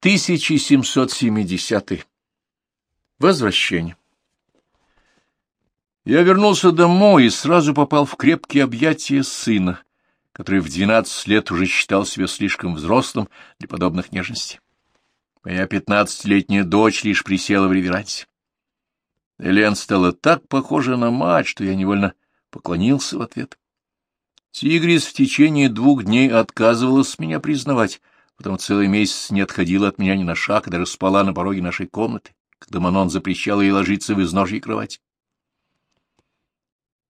1770. Возвращение. Я вернулся домой и сразу попал в крепкие объятия сына, который в двенадцать лет уже считал себя слишком взрослым для подобных нежностей. Моя пятнадцатилетняя дочь лишь присела в реверансе. Элен стала так похожа на мать, что я невольно поклонился в ответ. Тигрис в течение двух дней отказывалась меня признавать, потом целый месяц не отходила от меня ни на шаг и даже спала на пороге нашей комнаты, когда Манон запрещал ей ложиться в изножьей кровати.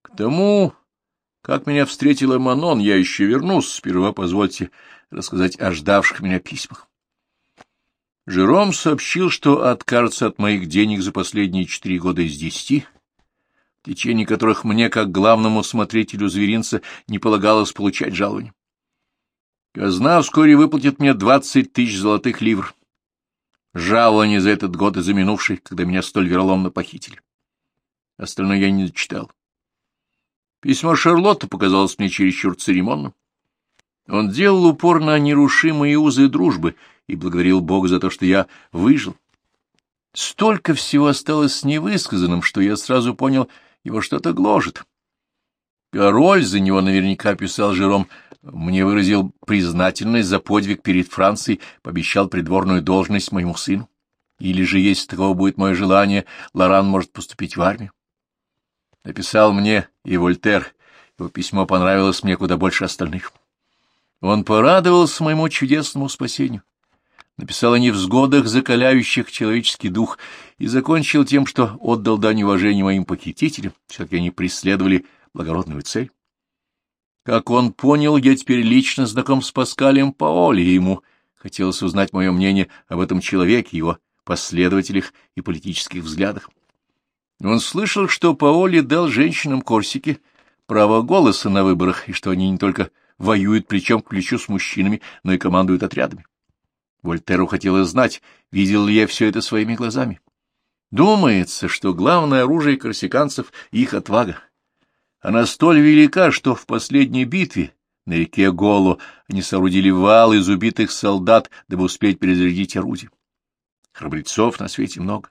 К тому, как меня встретила Манон, я еще вернусь. Сперва позвольте рассказать о ждавших меня письмах. Жером сообщил, что откажется от моих денег за последние четыре года из десяти, в течение которых мне, как главному смотрителю зверинца, не полагалось получать жалование. Казна вскоре выплатит мне двадцать тысяч золотых ливр. Жалование за этот год и за минувший, когда меня столь вероломно похитили. Остальное я не дочитал. Письмо Шарлотты показалось мне чересчур церемонным. Он делал упор на нерушимые узы дружбы и благодарил Бога за то, что я выжил. Столько всего осталось невысказанным, что я сразу понял, его что-то гложет. Король за него наверняка писал Жером, мне выразил признательность за подвиг перед Францией, пообещал придворную должность моему сыну. Или же, если такого будет мое желание, Лоран может поступить в армию. Написал мне и Вольтер. Его письмо понравилось мне куда больше остальных. Он порадовался моему чудесному спасению. Написал о невзгодах, закаляющих человеческий дух, и закончил тем, что отдал дань уважения моим похитителям, все-таки они преследовали благородную цель. Как он понял, я теперь лично знаком с Паскалем Паоли, и ему хотелось узнать мое мнение об этом человеке, его последователях и политических взглядах. Он слышал, что Паоли дал женщинам Корсики право голоса на выборах, и что они не только воюют плечом к плечу с мужчинами, но и командуют отрядами. Вольтеру хотелось знать, видел ли я все это своими глазами. Думается, что главное оружие корсиканцев — их отвага. Она столь велика, что в последней битве на реке Голо они соорудили вал из убитых солдат, дабы успеть перезарядить орудие. Храбрецов на свете много.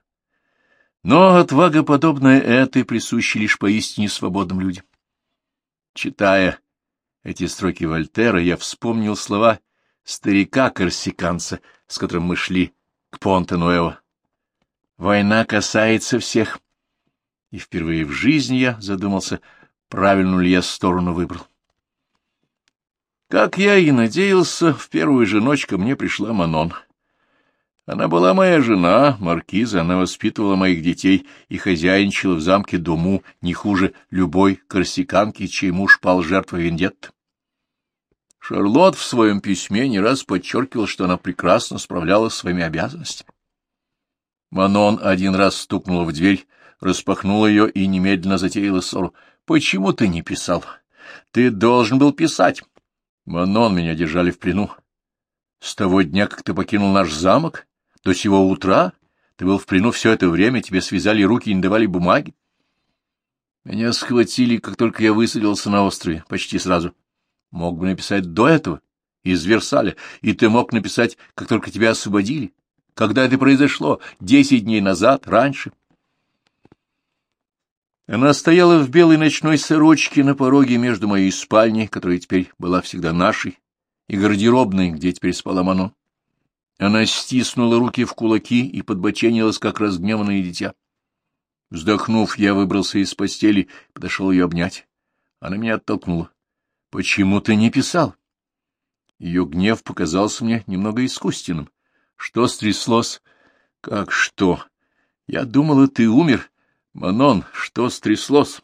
Но отвага, подобная этой, присуща лишь поистине свободным людям. Читая эти строки Вольтера, я вспомнил слова старика-корсиканца, с которым мы шли к Понте-Нуэво. «Война касается всех». И впервые в жизни я задумался — правильную ли я сторону выбрал. Как я и надеялся, в первую же ночь ко мне пришла Манон. Она была моя жена, маркиза, она воспитывала моих детей и хозяйничала в замке Дому не хуже любой корсиканки, чей муж пал жертвой вендетты. Шарлот в своем письме не раз подчеркивал, что она прекрасно справлялась с своими обязанностями. Манон один раз стукнула в дверь, распахнула ее и немедленно затеяла ссору. Почему ты не писал? Ты должен был писать. Манон меня держали в плену. С того дня, как ты покинул наш замок, до сего утра, ты был в плену все это время, тебе связали руки и не давали бумаги. Меня схватили, как только я высадился на острове, почти сразу. Мог бы написать до этого, из Версаля, и ты мог написать, как только тебя освободили. Когда это произошло? Десять дней назад, раньше. Она стояла в белой ночной сорочке на пороге между моей спальней, которая теперь была всегда нашей, и гардеробной, где теперь спала Мано. Она стиснула руки в кулаки и подбоченилась, как разгневанное дитя. Вздохнув, я выбрался из постели и подошел ее обнять. Она меня оттолкнула. — Почему ты не писал? Ее гнев показался мне немного искусственным. Что стряслось? — Как что? Я думала, ты умер. Манон, что стряслось?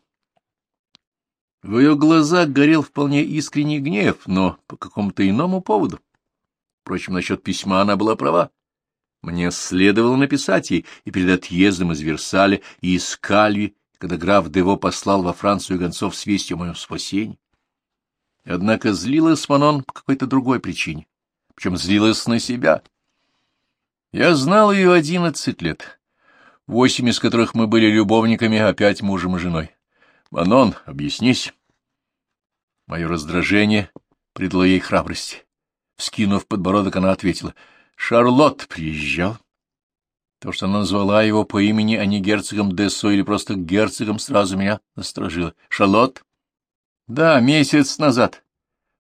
В ее глазах горел вполне искренний гнев, но по какому-то иному поводу. Впрочем, насчет письма она была права. Мне следовало написать ей и перед отъездом из Версаля, и из Кальви, когда граф Дево послал во Францию гонцов с вестью о моем спасении. Однако злилась Манон по какой-то другой причине, причем злилась на себя. Я знал ее одиннадцать лет восемь из которых мы были любовниками, опять мужем и женой. Манон, объяснись. Мое раздражение придало ей храбрости. Вскинув подбородок, она ответила. Шарлотт приезжал. То, что она назвала его по имени, а не герцогом Дессо или просто герцогом, сразу меня насторожило. Шарлотт? Да, месяц назад.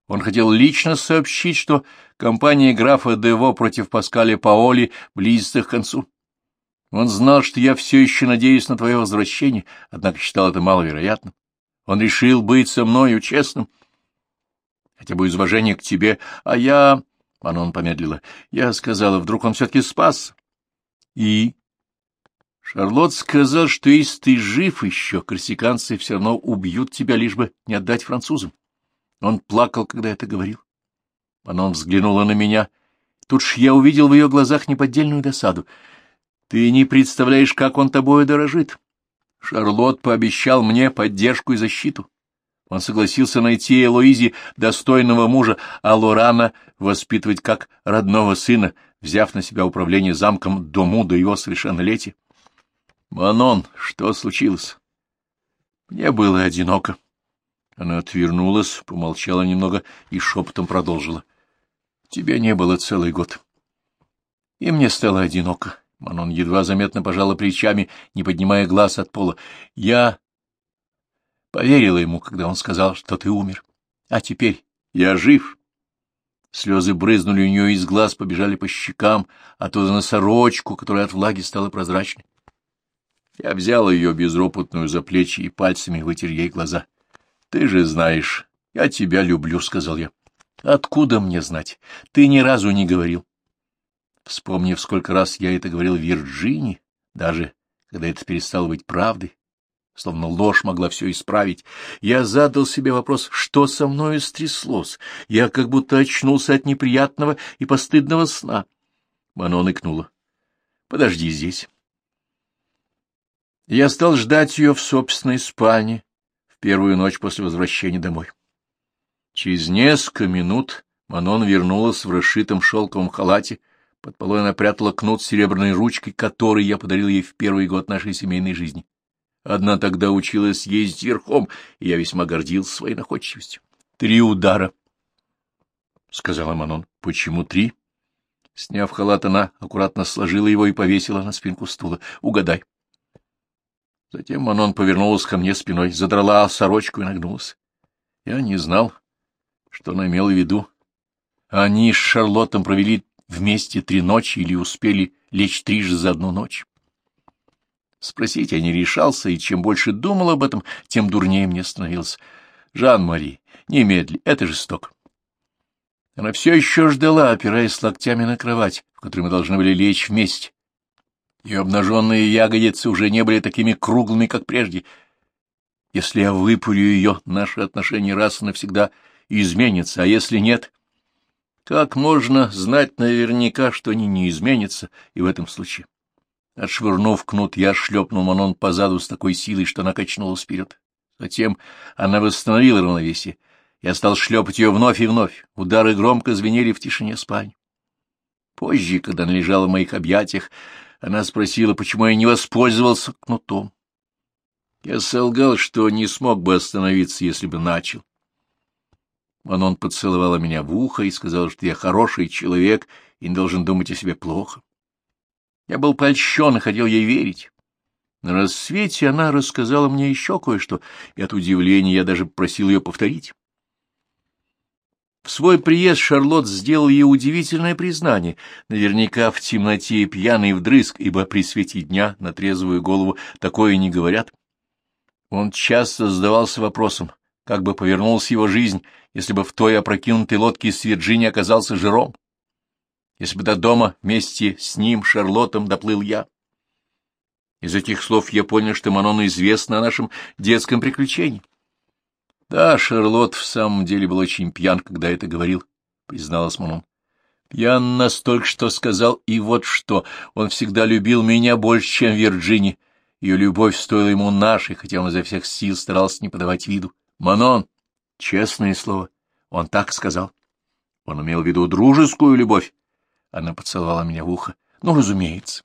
Он хотел лично сообщить, что компания графа Дево против Паскаля Паоли близится к концу. Он знал, что я все еще надеюсь на твое возвращение, однако считал это маловероятным. Он решил быть со мною честным, хотя бы из уважения к тебе, а я... Манон помедлила. Я сказала, вдруг он все-таки спас. И... Шарлотт сказал, что если ты жив еще, корсиканцы все равно убьют тебя, лишь бы не отдать французам. Он плакал, когда это говорил. Манон взглянула на меня. Тут ж я увидел в ее глазах неподдельную досаду. Ты не представляешь, как он тобою дорожит. Шарлотт пообещал мне поддержку и защиту. Он согласился найти Элоизе достойного мужа, а Лорана воспитывать как родного сына, взяв на себя управление замком дому до его совершеннолетия. Манон, что случилось? Мне было одиноко. Она отвернулась, помолчала немного и шепотом продолжила. Тебя не было целый год. И мне стало одиноко. Манон едва заметно пожала плечами, не поднимая глаз от пола. Я поверила ему, когда он сказал, что ты умер. А теперь я жив. Слезы брызнули у нее из глаз, побежали по щекам, оттуда на сорочку, которая от влаги стала прозрачной. Я взял ее безропотную за плечи и пальцами вытер ей глаза. — Ты же знаешь, я тебя люблю, — сказал я. — Откуда мне знать? Ты ни разу не говорил. Вспомнив, сколько раз я это говорил Вирджини, даже когда это перестало быть правдой, словно ложь могла все исправить, я задал себе вопрос, что со мною стряслось. Я как будто очнулся от неприятного и постыдного сна. Манон икнула. — Подожди здесь. Я стал ждать ее в собственной спальне в первую ночь после возвращения домой. Через несколько минут Манон вернулась в расшитом шелковом халате, под полой она прятала кнут с серебряной ручкой, который я подарил ей в первый год нашей семейной жизни. Одна тогда училась ездить верхом, и я весьма гордился своей находчивостью. — Три удара, — сказала Манон. — Почему три? Сняв халат, она аккуратно сложила его и повесила на спинку стула. — Угадай. Затем Манон повернулась ко мне спиной, задрала сорочку и нагнулась. Я не знал, что она имела в виду. Они с Шарлоттом провели вместе три ночи или успели лечь трижды за одну ночь. Спросить я не решался, и чем больше думал об этом, тем дурнее мне становился. Жан-Мари, немедли, это жестоко. Она все еще ждала, опираясь локтями на кровать, в которой мы должны были лечь вместе. Ее обнаженные ягодицы уже не были такими круглыми, как прежде. Если я выпурю ее, наши отношения раз и навсегда изменятся, а если нет, как можно знать наверняка, что они не изменятся и в этом случае? Отшвырнув кнут, я шлепнул Манон по заду с такой силой, что она качнулась вперед. Затем она восстановила равновесие. Я стал шлепать ее вновь и вновь. Удары громко звенели в тишине спальни. Позже, когда она лежала в моих объятиях, она спросила, почему я не воспользовался кнутом. Я солгал, что не смог бы остановиться, если бы начал. Манон поцеловала меня в ухо и сказала, что я хороший человек и не должен думать о себе плохо. Я был польщен и хотел ей верить. На рассвете она рассказала мне еще кое-что, и от удивления я даже просил ее повторить. В свой приезд Шарлотт сделал ей удивительное признание, наверняка в темноте и пьяный вдрызг, ибо при свете дня на трезвую голову такое не говорят. Он часто задавался вопросом, как бы повернулась его жизнь, если бы в той опрокинутой лодке с Вирджинии оказался Жером, если бы до дома вместе с ним, Шарлоттом, доплыл я. Из этих слов я понял, что Манону известно о нашем детском приключении. Да, Шарлотт в самом деле был очень пьян, когда это говорил, — призналась Манон. Пьян настолько, что сказал, и вот что, он всегда любил меня больше, чем Вирджини. Ее любовь стоила ему нашей, хотя он изо всех сил старался не подавать виду. Манон, честное слово, он так сказал. Он имел в виду дружескую любовь. Она поцеловала меня в ухо. Ну, разумеется.